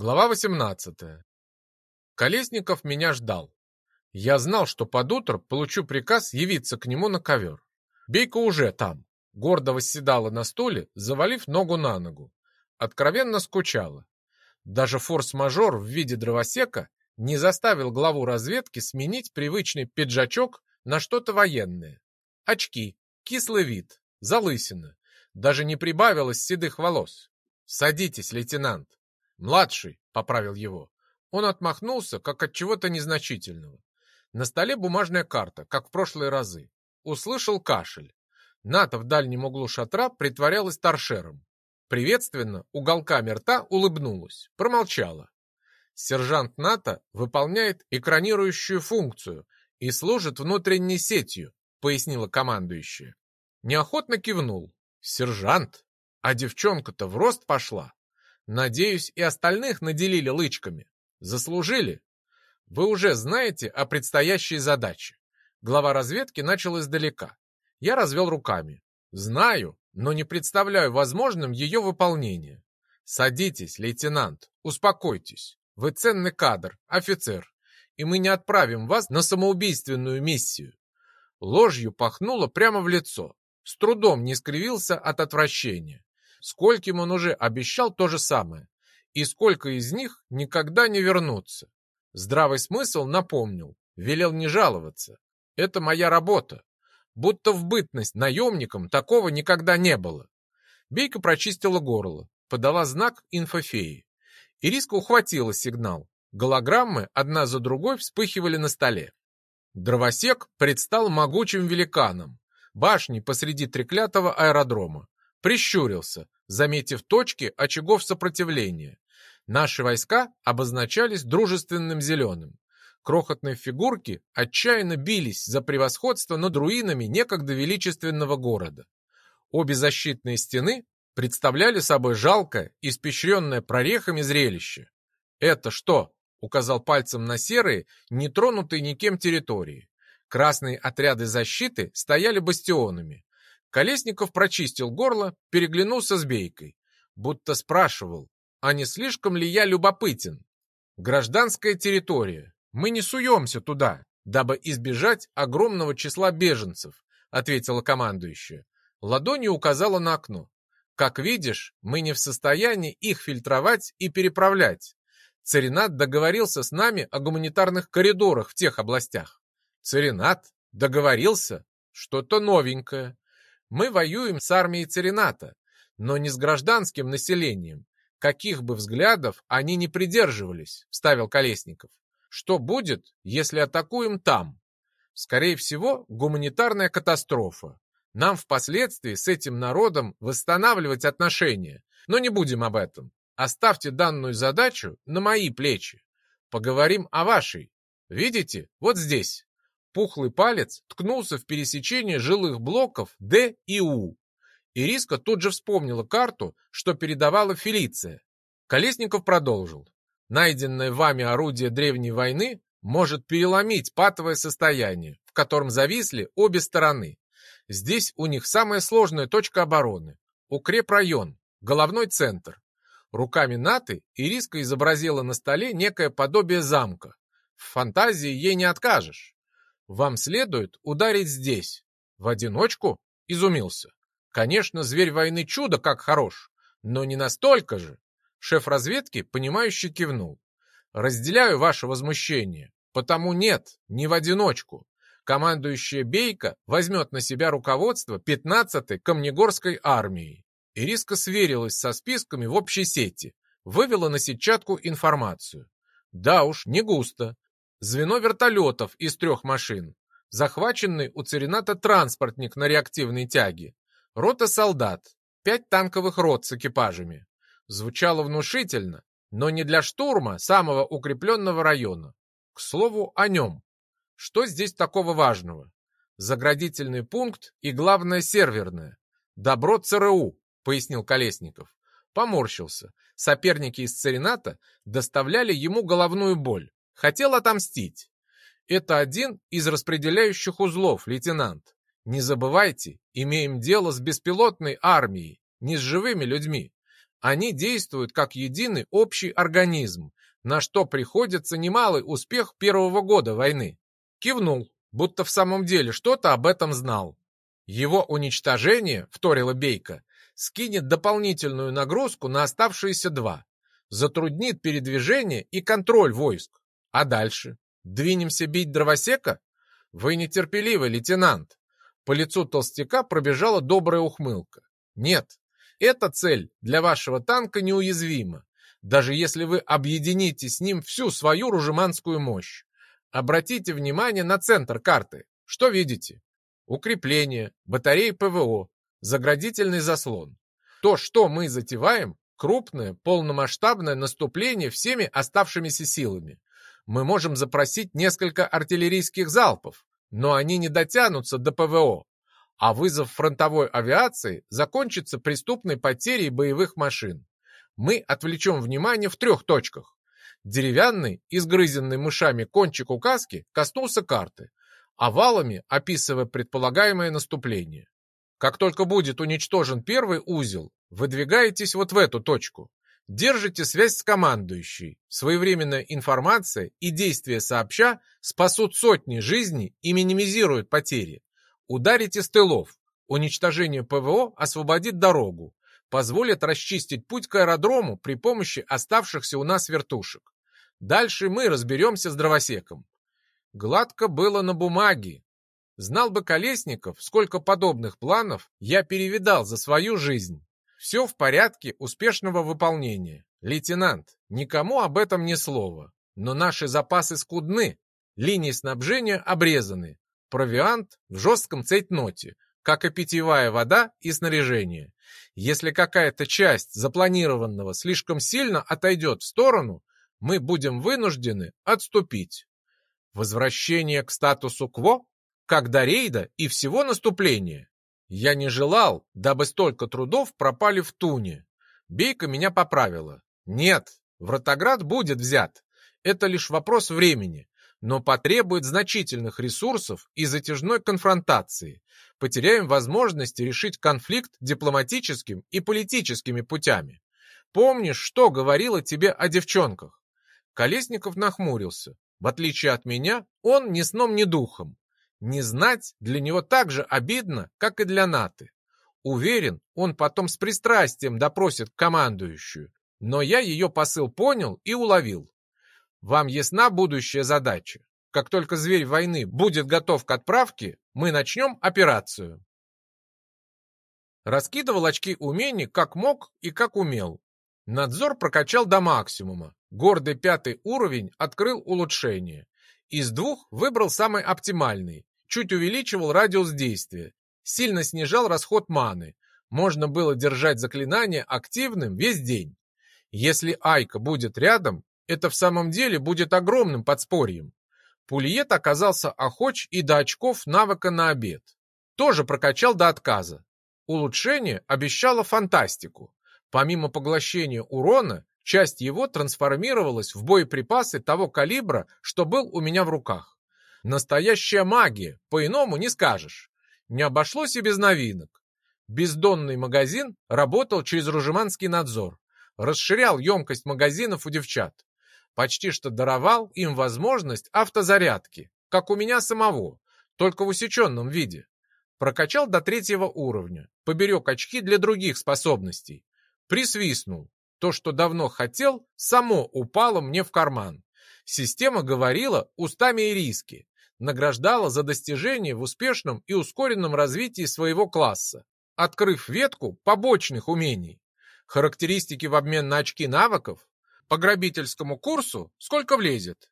Глава 18. Колесников меня ждал. Я знал, что под утро получу приказ явиться к нему на ковер. Бейка уже там. Гордо восседала на стуле, завалив ногу на ногу. Откровенно скучала. Даже форс-мажор в виде дровосека не заставил главу разведки сменить привычный пиджачок на что-то военное. Очки, кислый вид, залысина. Даже не прибавилось седых волос. «Садитесь, лейтенант!» «Младший», — поправил его. Он отмахнулся, как от чего-то незначительного. На столе бумажная карта, как в прошлые разы. Услышал кашель. Ната в дальнем углу шатра притворялась торшером. Приветственно, уголками рта улыбнулась, промолчала. Сержант Ната выполняет экранирующую функцию и служит внутренней сетью, пояснила командующая. Неохотно кивнул. Сержант? А девчонка-то в рост пошла. Надеюсь, и остальных наделили лычками. Заслужили. Вы уже знаете о предстоящей задаче. Глава разведки начал издалека. Я развел руками. Знаю, но не представляю возможным ее выполнение. Садитесь, лейтенант, успокойтесь. Вы ценный кадр, офицер, и мы не отправим вас на самоубийственную миссию. Ложью пахнуло прямо в лицо. С трудом не скривился от отвращения. Скольким он уже обещал то же самое. И сколько из них никогда не вернутся. Здравый смысл напомнил, велел не жаловаться. Это моя работа. Будто в бытность наемником такого никогда не было. Бейка прочистила горло, подала знак инфофеи. Ириска ухватила сигнал. Голограммы одна за другой вспыхивали на столе. Дровосек предстал могучим великаном, башней посреди треклятого аэродрома прищурился, заметив точки очагов сопротивления. Наши войска обозначались дружественным зеленым. Крохотные фигурки отчаянно бились за превосходство над руинами некогда величественного города. Обе защитные стены представляли собой жалкое, испещренное прорехами зрелище. «Это что?» — указал пальцем на серые, нетронутые никем территории. Красные отряды защиты стояли бастионами. Колесников прочистил горло, переглянулся с Бейкой, будто спрашивал, а не слишком ли я любопытен? Гражданская территория. Мы не суемся туда, дабы избежать огромного числа беженцев, ответила командующая. Ладонью указала на окно. Как видишь, мы не в состоянии их фильтровать и переправлять. Царинат договорился с нами о гуманитарных коридорах в тех областях. Царинат? Договорился? Что-то новенькое. Мы воюем с армией Церината, но не с гражданским населением, каких бы взглядов они не придерживались, вставил Колесников. Что будет, если атакуем там? Скорее всего, гуманитарная катастрофа. Нам впоследствии с этим народом восстанавливать отношения, но не будем об этом. Оставьте данную задачу на мои плечи. Поговорим о вашей. Видите, вот здесь. Пухлый палец ткнулся в пересечение жилых блоков Д и У. Ириска тут же вспомнила карту, что передавала Фелиция. Колесников продолжил. Найденное вами орудие древней войны может переломить патовое состояние, в котором зависли обе стороны. Здесь у них самая сложная точка обороны. Укрепрайон, головной центр. Руками Наты Ириска изобразила на столе некое подобие замка. В фантазии ей не откажешь. Вам следует ударить здесь. В одиночку? Изумился. Конечно, зверь войны чудо как хорош, но не настолько же. Шеф разведки, понимающе кивнул. Разделяю ваше возмущение, потому нет, не в одиночку. Командующая Бейка возьмет на себя руководство 15-й Камнегорской армией. Ириска сверилась со списками в общей сети, вывела на сетчатку информацию. Да уж, не густо, звено вертолетов из трех машин, захваченный у Церината транспортник на реактивной тяге, рота солдат, пять танковых рот с экипажами. Звучало внушительно, но не для штурма самого укрепленного района. К слову о нем. Что здесь такого важного? Заградительный пункт и, главное, серверное. Добро ЦРУ, пояснил Колесников. Поморщился. Соперники из Церината доставляли ему головную боль. Хотел отомстить. Это один из распределяющих узлов, лейтенант. Не забывайте, имеем дело с беспилотной армией, не с живыми людьми. Они действуют как единый общий организм, на что приходится немалый успех первого года войны. Кивнул, будто в самом деле что-то об этом знал. Его уничтожение, вторила Бейка, скинет дополнительную нагрузку на оставшиеся два, затруднит передвижение и контроль войск. А дальше? Двинемся бить дровосека? Вы нетерпеливый, лейтенант. По лицу толстяка пробежала добрая ухмылка. Нет, эта цель для вашего танка неуязвима, даже если вы объедините с ним всю свою ружеманскую мощь. Обратите внимание на центр карты. Что видите? Укрепление, батареи ПВО, заградительный заслон. То, что мы затеваем, крупное, полномасштабное наступление всеми оставшимися силами. Мы можем запросить несколько артиллерийских залпов, но они не дотянутся до ПВО, а вызов фронтовой авиации закончится преступной потерей боевых машин. Мы отвлечем внимание в трех точках. Деревянный, изгрызенный мышами кончик указки коснулся карты, овалами описывая предполагаемое наступление. Как только будет уничтожен первый узел, выдвигаетесь вот в эту точку. Держите связь с командующей. Своевременная информация и действия сообща спасут сотни жизней и минимизируют потери. Ударите с тылов. Уничтожение ПВО освободит дорогу, позволит расчистить путь к аэродрому при помощи оставшихся у нас вертушек. Дальше мы разберемся с дровосеком. Гладко было на бумаге. Знал бы Колесников, сколько подобных планов я перевидал за свою жизнь. Все в порядке успешного выполнения. Лейтенант, никому об этом ни слова. Но наши запасы скудны, линии снабжения обрезаны, провиант в жестком цейтноте, как и питьевая вода и снаряжение. Если какая-то часть запланированного слишком сильно отойдет в сторону, мы будем вынуждены отступить. Возвращение к статусу КВО, как до рейда и всего наступления. Я не желал, дабы столько трудов пропали в туне. Бейка меня поправила. Нет, Вратоград будет взят. Это лишь вопрос времени, но потребует значительных ресурсов и затяжной конфронтации. Потеряем возможность решить конфликт дипломатическим и политическими путями. Помнишь, что говорила тебе о девчонках? Колесников нахмурился. В отличие от меня, он ни сном, ни духом. Не знать для него так же обидно, как и для Наты. Уверен, он потом с пристрастием допросит командующую. Но я ее посыл понял и уловил. Вам ясна будущая задача? Как только зверь войны будет готов к отправке, мы начнем операцию. Раскидывал очки умений как мог и как умел. Надзор прокачал до максимума. Гордый пятый уровень открыл улучшение. Из двух выбрал самый оптимальный. Чуть увеличивал радиус действия. Сильно снижал расход маны. Можно было держать заклинание активным весь день. Если Айка будет рядом, это в самом деле будет огромным подспорьем. Пульет оказался охоч и до очков навыка на обед. Тоже прокачал до отказа. Улучшение обещало фантастику. Помимо поглощения урона, часть его трансформировалась в боеприпасы того калибра, что был у меня в руках. Настоящая магия, по-иному не скажешь. Не обошлось и без новинок. Бездонный магазин работал через ружеманский надзор. Расширял емкость магазинов у девчат. Почти что даровал им возможность автозарядки, как у меня самого, только в усеченном виде. Прокачал до третьего уровня, поберег очки для других способностей. Присвистнул. То, что давно хотел, само упало мне в карман. Система говорила устами риски, награждала за достижение в успешном и ускоренном развитии своего класса, открыв ветку побочных умений. Характеристики в обмен на очки навыков по грабительскому курсу сколько влезет.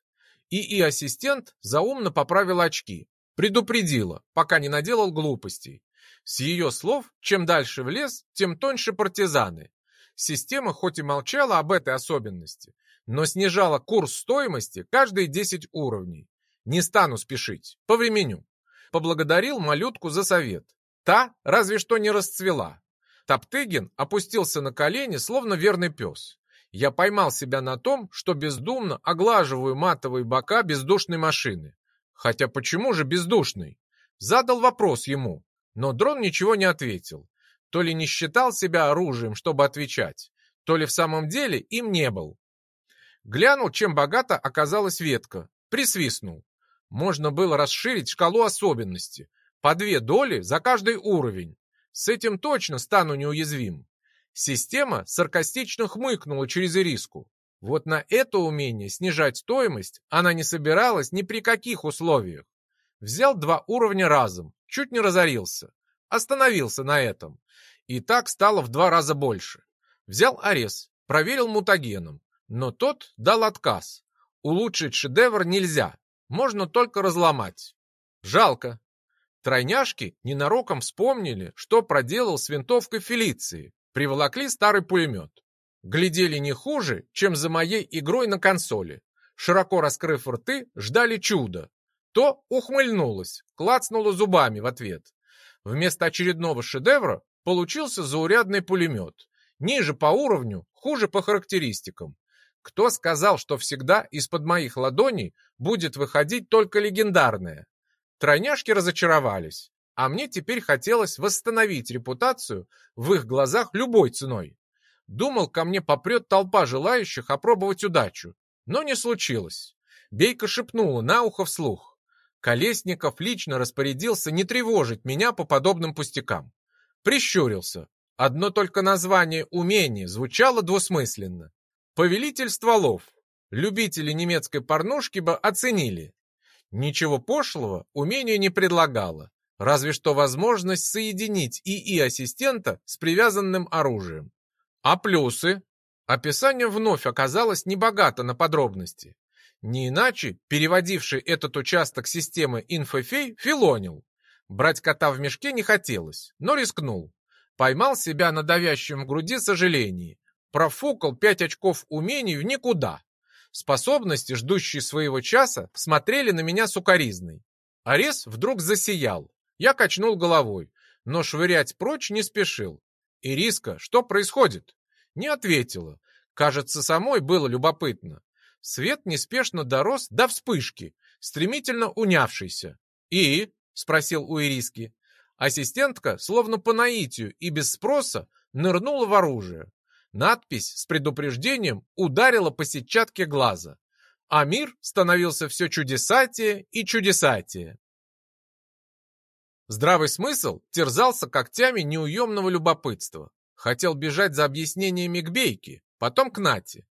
ИИ-ассистент заумно поправил очки, предупредила, пока не наделал глупостей. С ее слов, чем дальше в лес, тем тоньше партизаны, Система хоть и молчала об этой особенности, но снижала курс стоимости каждые 10 уровней. Не стану спешить, по времени. Поблагодарил малютку за совет. Та разве что не расцвела. Топтыгин опустился на колени, словно верный пес. Я поймал себя на том, что бездумно оглаживаю матовые бока бездушной машины. Хотя почему же бездушный? Задал вопрос ему, но дрон ничего не ответил. То ли не считал себя оружием, чтобы отвечать, то ли в самом деле им не был. Глянул, чем богата оказалась ветка, присвистнул. Можно было расширить шкалу особенностей, по две доли за каждый уровень. С этим точно стану неуязвим. Система саркастично хмыкнула через ириску. Вот на это умение снижать стоимость она не собиралась ни при каких условиях. Взял два уровня разом, чуть не разорился. Остановился на этом. И так стало в два раза больше. Взял Арес, проверил мутагеном, но тот дал отказ. Улучшить шедевр нельзя, можно только разломать. Жалко. Тройняшки ненароком вспомнили, что проделал с винтовкой Фелиции. Приволокли старый пулемет. Глядели не хуже, чем за моей игрой на консоли. Широко раскрыв рты, ждали чуда. То ухмыльнулась, клацнула зубами в ответ. Вместо очередного шедевра получился заурядный пулемет. Ниже по уровню, хуже по характеристикам. Кто сказал, что всегда из-под моих ладоней будет выходить только легендарное? Тройняшки разочаровались, а мне теперь хотелось восстановить репутацию в их глазах любой ценой. Думал, ко мне попрет толпа желающих опробовать удачу, но не случилось. Бейка шепнула на ухо вслух. Колесников лично распорядился не тревожить меня по подобным пустякам. Прищурился. Одно только название умения звучало двусмысленно. Повелитель стволов. Любители немецкой порнушки бы оценили. Ничего пошлого умение не предлагало, разве что возможность соединить ИИ-ассистента с привязанным оружием. А плюсы? Описание вновь оказалось небогато на подробности. Не иначе переводивший этот участок системы инфофей филонил. Брать кота в мешке не хотелось, но рискнул. Поймал себя на давящем в груди сожалении профукал пять очков умений в никуда. Способности, ждущие своего часа, смотрели на меня сукоризной. Арес вдруг засиял. Я качнул головой, но швырять прочь не спешил. «Ириска, что происходит?» Не ответила. Кажется, самой было любопытно. Свет неспешно дорос до вспышки, стремительно унявшийся. «И?» — спросил у Ириски. Ассистентка, словно по наитию и без спроса, нырнула в оружие. Надпись с предупреждением ударила по сетчатке глаза, а мир становился все чудесатее и чудесатее. Здравый смысл терзался когтями неуемного любопытства. Хотел бежать за объяснениями к Бейке, потом к Нате.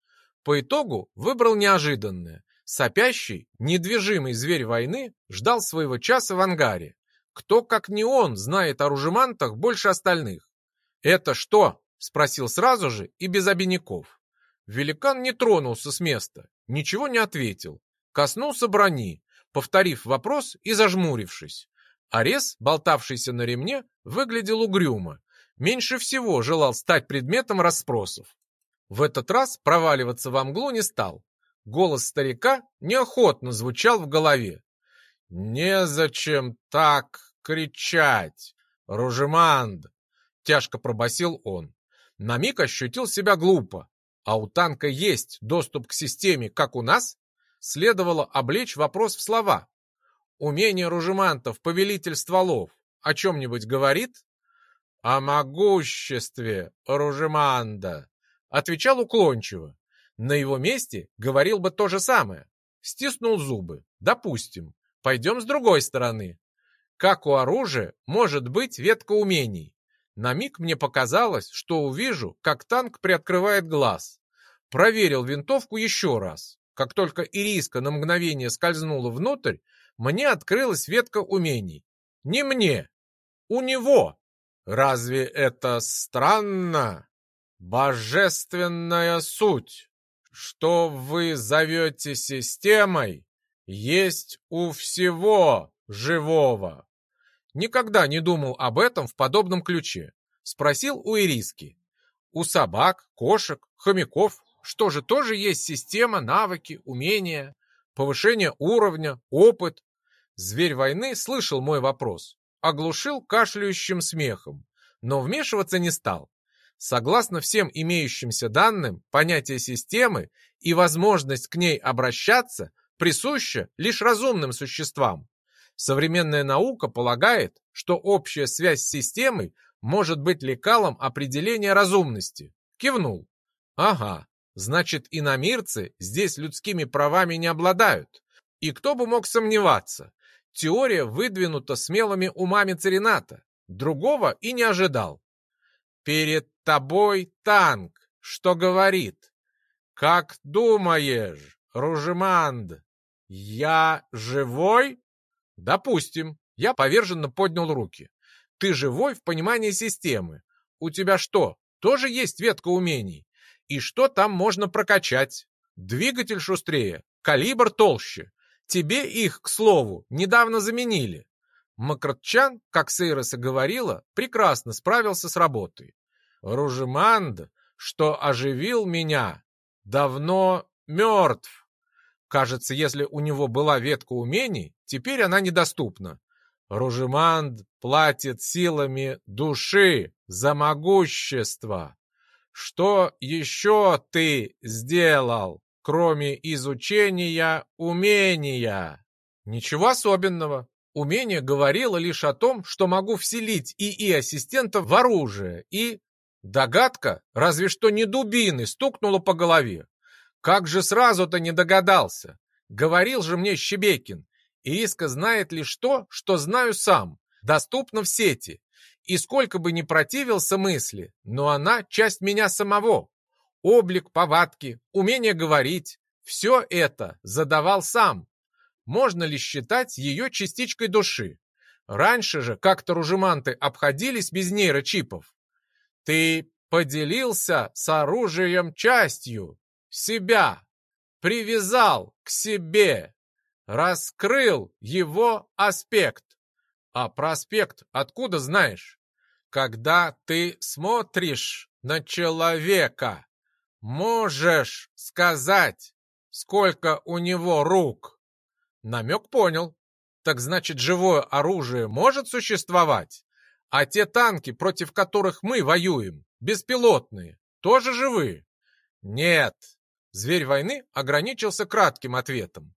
По итогу выбрал неожиданное. Сопящий, недвижимый зверь войны ждал своего часа в ангаре. Кто, как не он, знает о ружемантах больше остальных? «Это что?» Спросил сразу же и без обиняков. Великан не тронулся с места, ничего не ответил. Коснулся брони, повторив вопрос и зажмурившись. Арес, болтавшийся на ремне, выглядел угрюмо. Меньше всего желал стать предметом расспросов. В этот раз проваливаться во мглу не стал. Голос старика неохотно звучал в голове. «Незачем так кричать, Ружеманд!» — тяжко пробасил он. На миг ощутил себя глупо. А у танка есть доступ к системе, как у нас? Следовало облечь вопрос в слова. Умение ружемантов, повелитель стволов, о чем-нибудь говорит? О могуществе ружеманда, отвечал уклончиво. На его месте говорил бы то же самое. Стиснул зубы. Допустим. Пойдем с другой стороны. Как у оружия может быть ветка умений? На миг мне показалось, что увижу, как танк приоткрывает глаз. Проверил винтовку еще раз. Как только ириска на мгновение скользнула внутрь, мне открылась ветка умений. Не мне, у него. Разве это странно? Божественная суть, что вы зовете системой, есть у всего живого. Никогда не думал об этом в подобном ключе. Спросил у Ириски. У собак, кошек, хомяков, что же тоже есть система, навыки, умения, повышение уровня, опыт. Зверь войны слышал мой вопрос, оглушил кашляющим смехом, но вмешиваться не стал. Согласно всем имеющимся данным, понятие системы и возможность к ней обращаться присуща лишь разумным существам. Современная наука полагает, что общая связь с системой может быть лекалом определения разумности. Кивнул. Ага, значит, иномирцы здесь людскими правами не обладают. И кто бы мог сомневаться? Теория выдвинута смелыми умами Церината. Другого и не ожидал. Перед тобой танк, что говорит. Как думаешь, Ружеманд, я живой? Допустим. Я поверженно поднял руки. Ты живой в понимании системы. У тебя что, тоже есть ветка умений? И что там можно прокачать? Двигатель шустрее, калибр толще. Тебе их, к слову, недавно заменили. Макротчан, как Сейроса говорила, прекрасно справился с работой. Ружеманд, что оживил меня, давно мертв. Кажется, если у него была ветка умений, теперь она недоступна. Ружеманд платит силами души за могущество. Что еще ты сделал, кроме изучения умения? Ничего особенного. Умение говорило лишь о том, что могу вселить ИИ-ассистента в оружие, и... Догадка, разве что не дубины, стукнула по голове. Как же сразу-то не догадался? Говорил же мне Щебекин. Ииска знает лишь то, что знаю сам. Доступно в сети. И сколько бы ни противился мысли, но она часть меня самого. Облик, повадки, умение говорить. Все это задавал сам. Можно ли считать ее частичкой души? Раньше же как-то ружеманты обходились без нейрочипов. Ты поделился с оружием частью себя, привязал к себе, раскрыл его аспект. А проспект откуда знаешь? Когда ты смотришь на человека, можешь сказать, сколько у него рук. Намек понял. Так значит, живое оружие может существовать? А те танки, против которых мы воюем, беспилотные, тоже живы? Нет. Зверь войны ограничился кратким ответом.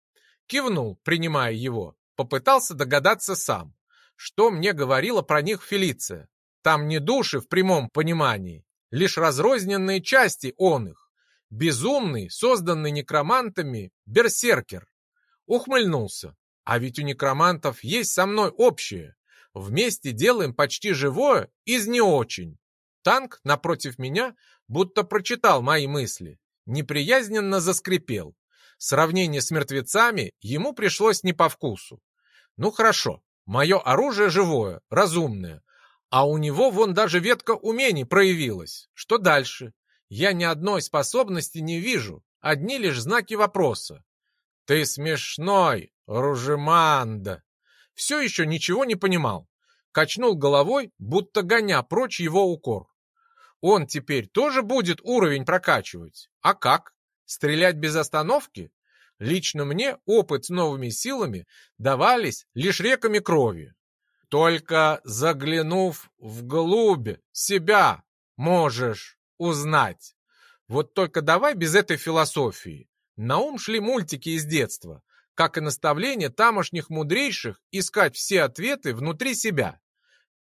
Кивнул, принимая его. Попытался догадаться сам. Что мне говорила про них Фелиция? Там не души в прямом понимании, лишь разрозненные части он их. Безумный, созданный некромантами, берсеркер. Ухмыльнулся. А ведь у некромантов есть со мной общее. Вместе делаем почти живое из не очень. Танк напротив меня будто прочитал мои мысли. Неприязненно заскрипел. Сравнение с мертвецами ему пришлось не по вкусу. Ну хорошо, мое оружие живое, разумное. А у него вон даже ветка умений проявилась. Что дальше? Я ни одной способности не вижу, одни лишь знаки вопроса. Ты смешной, Ружеманда все еще ничего не понимал. Качнул головой, будто гоня прочь его укор. Он теперь тоже будет уровень прокачивать. А как? Стрелять без остановки? Лично мне опыт с новыми силами давались лишь реками крови. Только заглянув вглубь себя, можешь узнать. Вот только давай без этой философии. На ум шли мультики из детства как и наставление тамошних мудрейших искать все ответы внутри себя.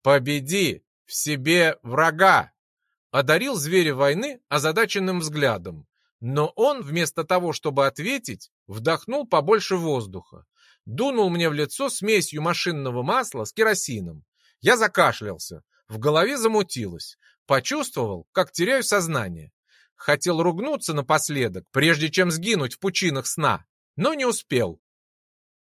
«Победи в себе врага!» Одарил зверя войны озадаченным взглядом. Но он, вместо того, чтобы ответить, вдохнул побольше воздуха. Дунул мне в лицо смесью машинного масла с керосином. Я закашлялся. В голове замутилось. Почувствовал, как теряю сознание. Хотел ругнуться напоследок, прежде чем сгинуть в пучинах сна но не успел.